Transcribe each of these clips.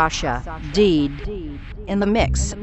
Sasha Dith in the mix.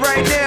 right now.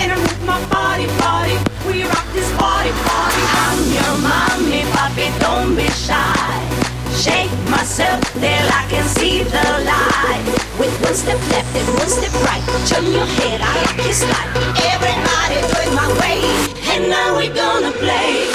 And I move my body, body. We rock this body, body. I'm your mommy, puppy, don't be shy. Shake myself till I can see the light. With one step left and one step right, turn your head, I like your slide. Everybody do it my way, and now we're gonna play.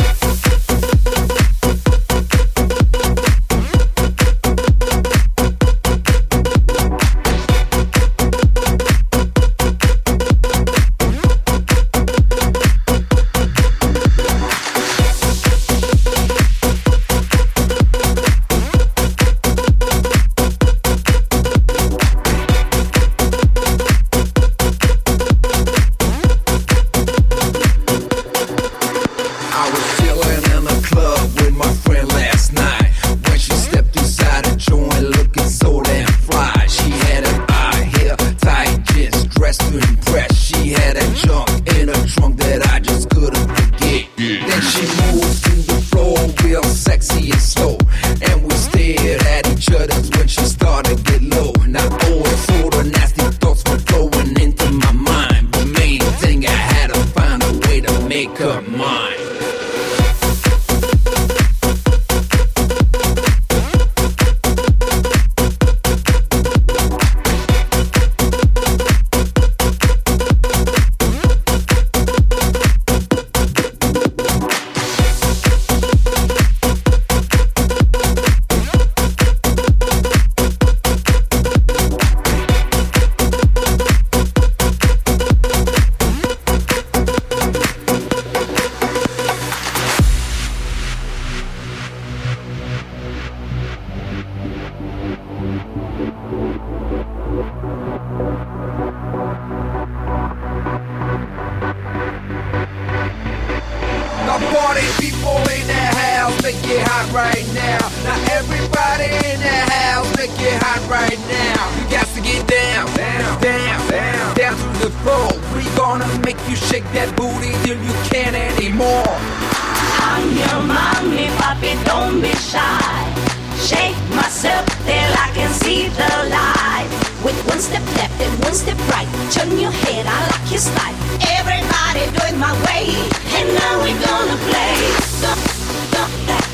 Can't. I'm your mommy, puppy, don't be shy. Shake myself till I can see the light. With one step left and one step right, turn your head, I like your style. Everybody do it my way, and now we're gonna play. Go, go,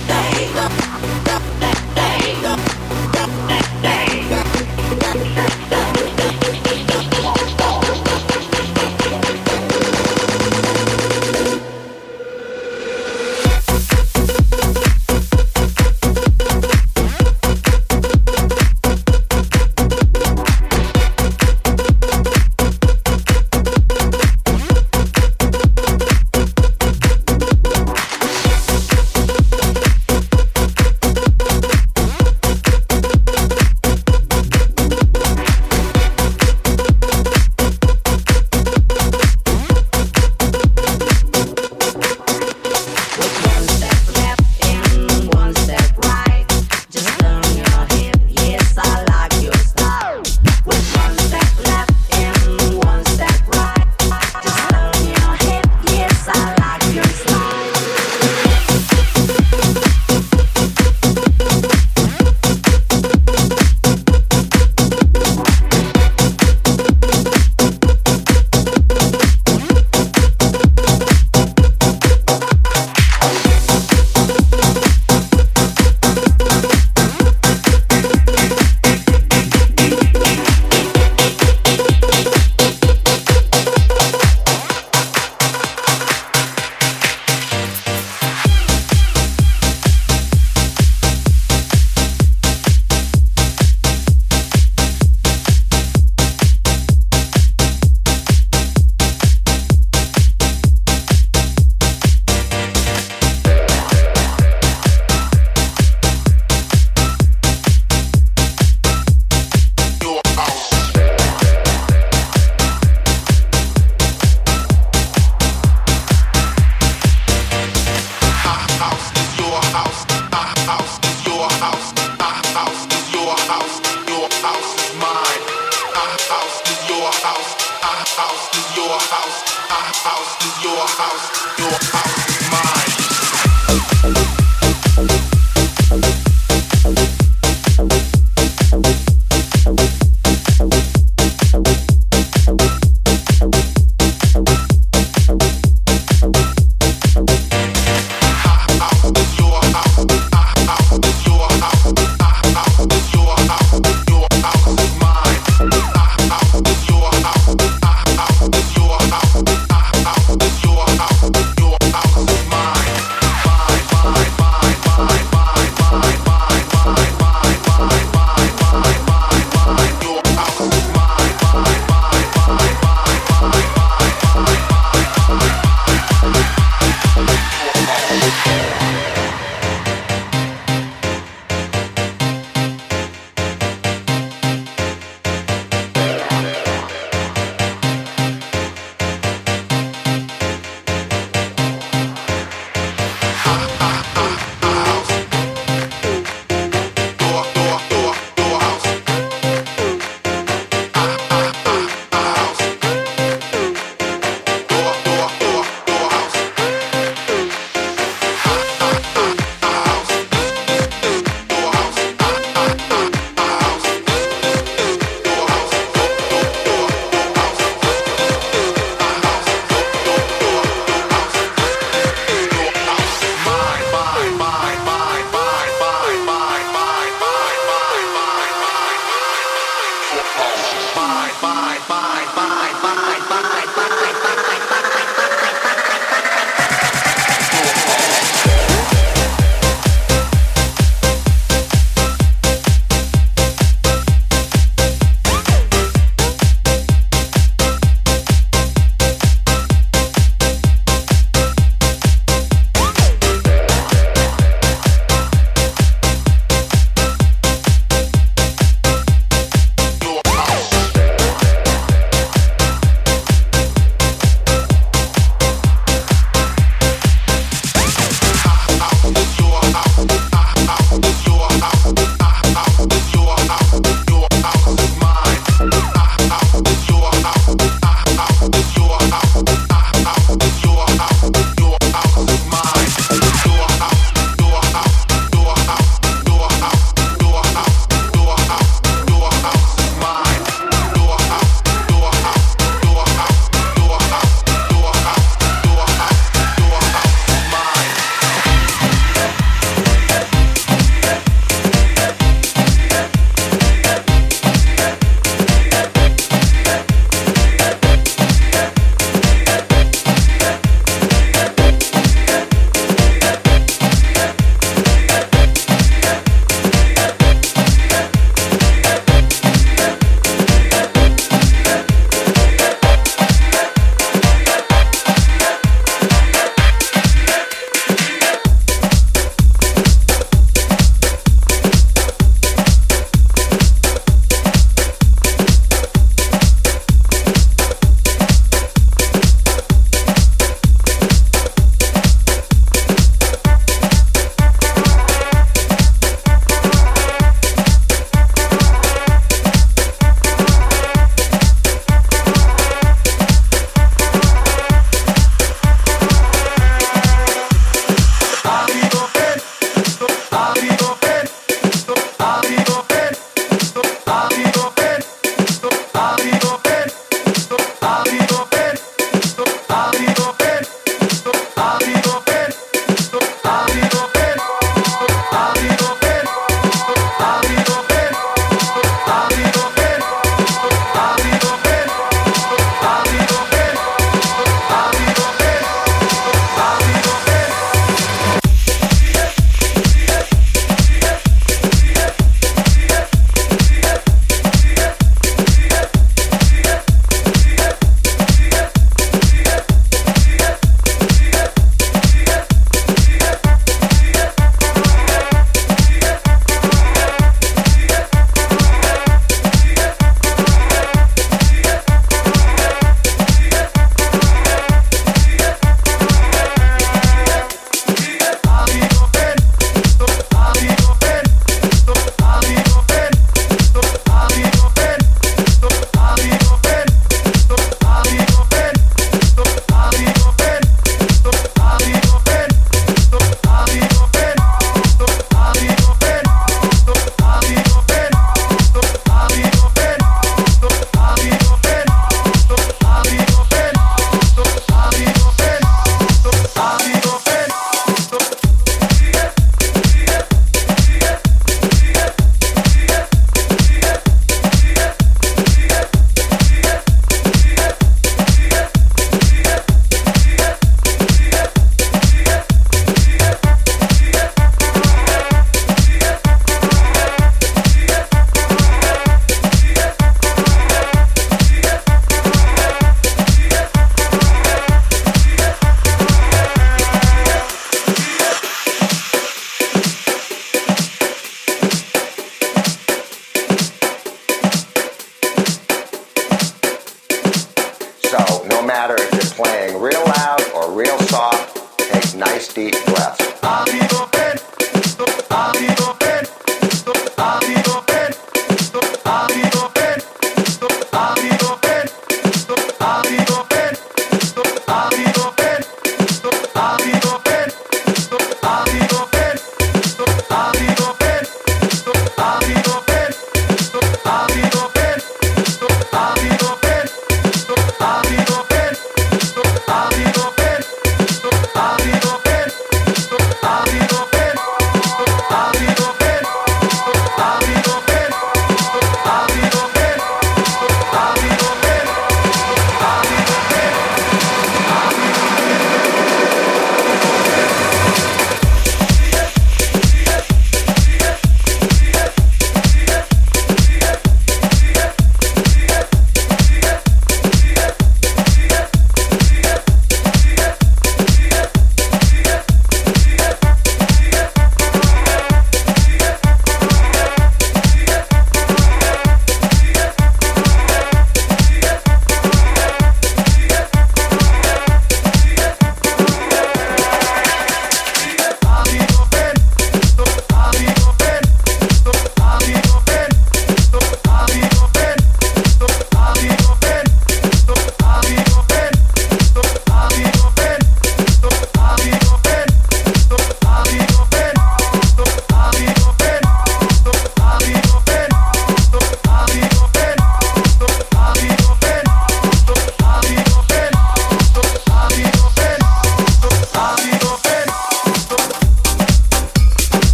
mine, your mine.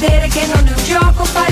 vedere che non è un gioco fare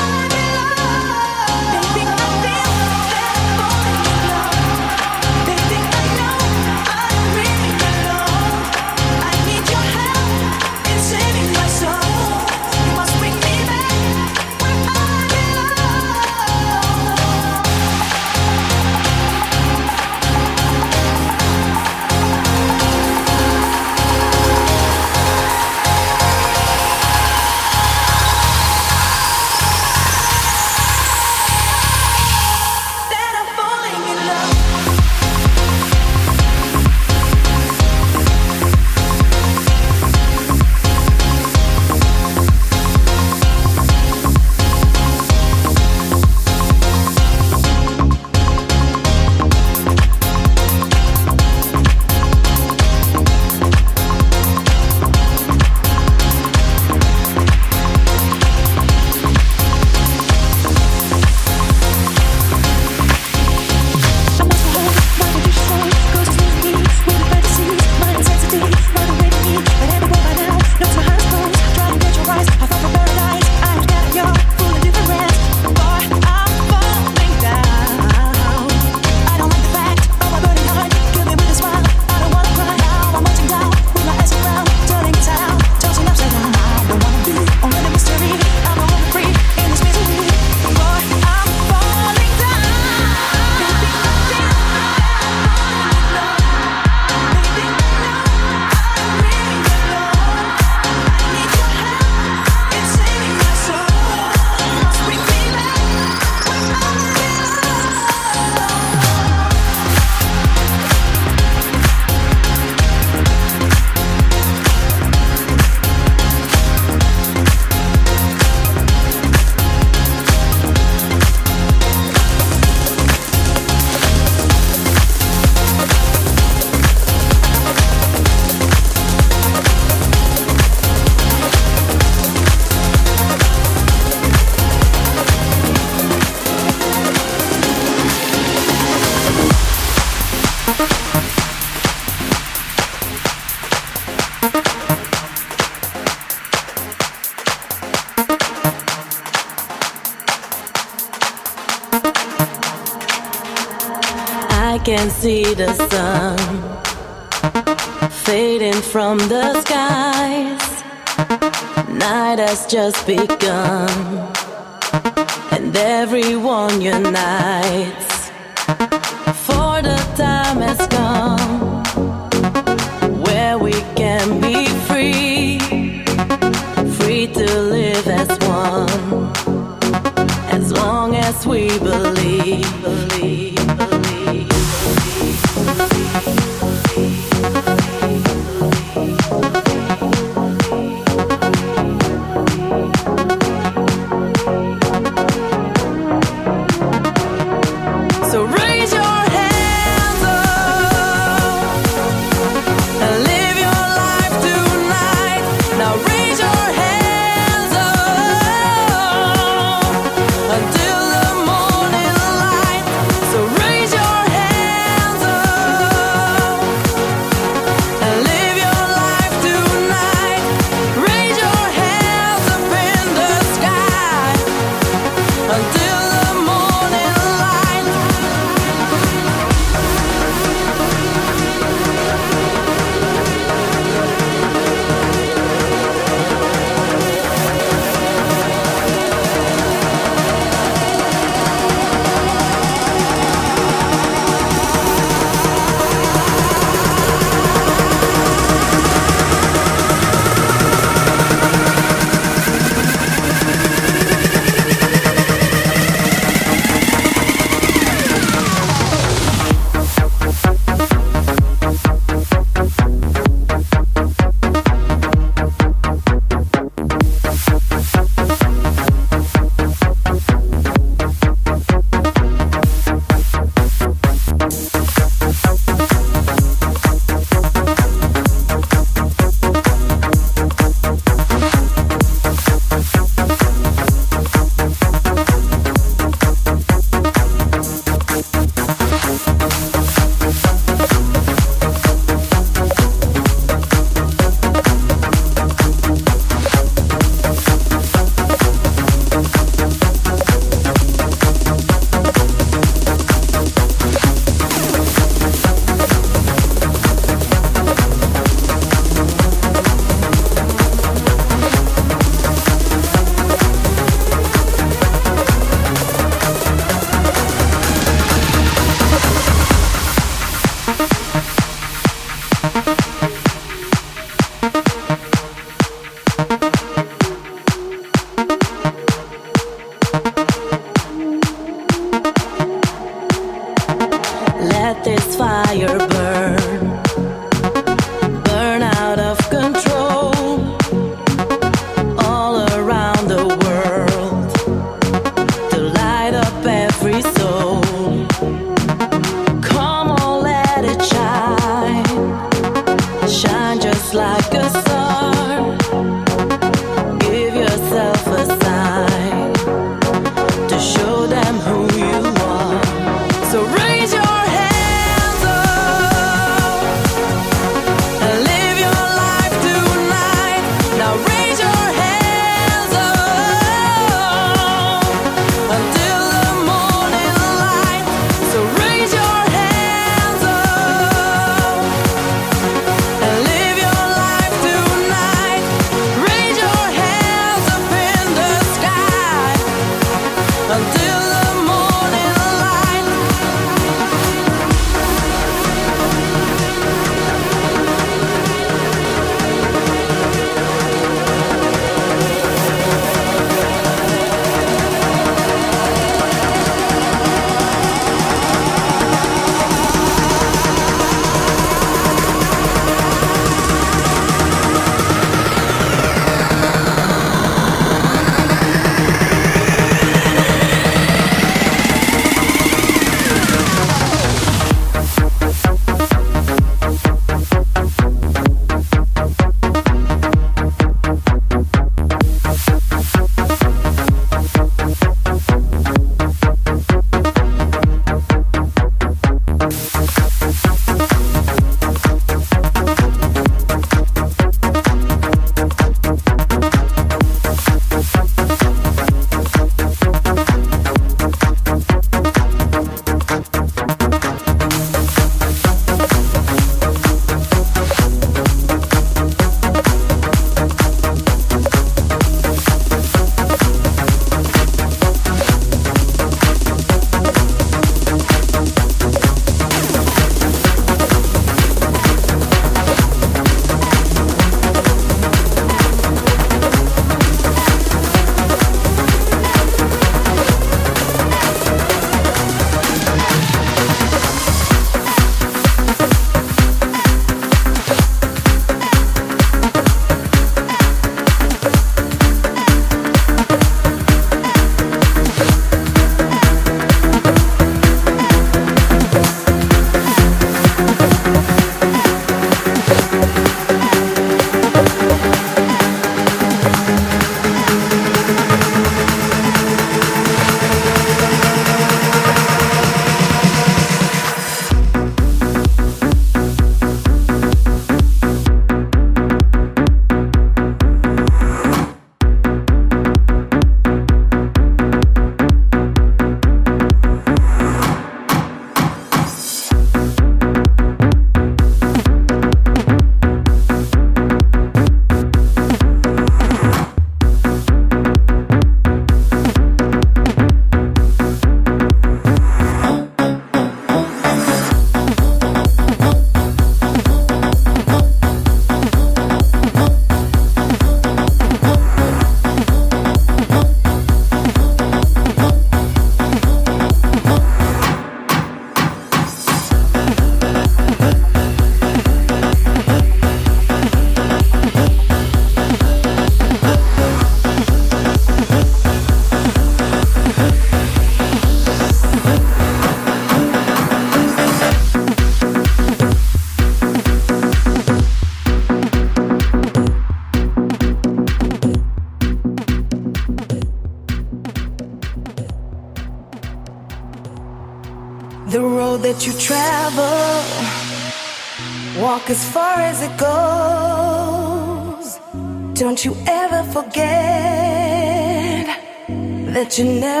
you're never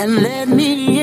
and let me